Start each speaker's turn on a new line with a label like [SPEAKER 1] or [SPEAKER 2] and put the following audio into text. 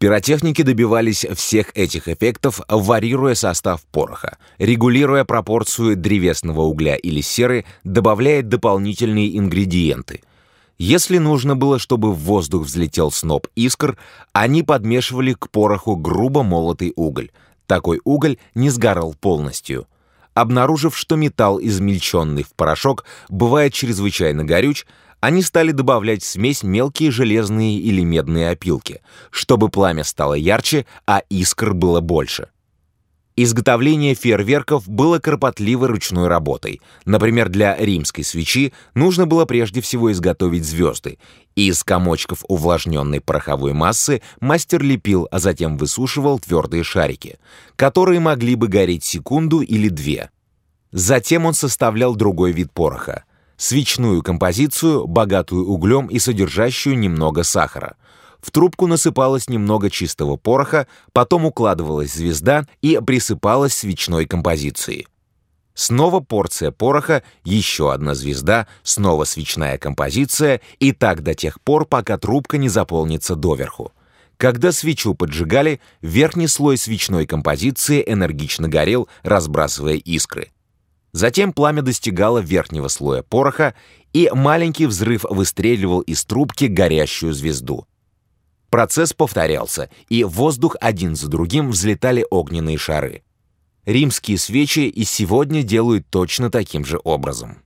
[SPEAKER 1] Пиротехники добивались всех этих эффектов, варьируя состав пороха, регулируя пропорцию древесного угля или серы, добавляя дополнительные ингредиенты. Если нужно было, чтобы в воздух взлетел сноп искр, они подмешивали к пороху грубо молотый уголь. Такой уголь не сгорал полностью. Обнаружив, что металл, измельченный в порошок, бывает чрезвычайно горюч, они стали добавлять в смесь мелкие железные или медные опилки, чтобы пламя стало ярче, а искр было больше. Изготовление фейерверков было кропотливой ручной работой. Например, для римской свечи нужно было прежде всего изготовить звезды. Из комочков увлажненной пороховой массы мастер лепил, а затем высушивал твердые шарики, которые могли бы гореть секунду или две. Затем он составлял другой вид пороха свечную композицию, богатую углем и содержащую немного сахара. В трубку насыпалось немного чистого пороха, потом укладывалась звезда и присыпалась свечной композицией. Снова порция пороха, еще одна звезда, снова свечная композиция, и так до тех пор, пока трубка не заполнится доверху. Когда свечу поджигали, верхний слой свечной композиции энергично горел, разбрасывая искры. Затем пламя достигало верхнего слоя пороха, и маленький взрыв выстреливал из трубки горящую звезду. Процесс повторялся, и в воздух один за другим взлетали огненные шары. Римские свечи и сегодня делают точно таким же образом.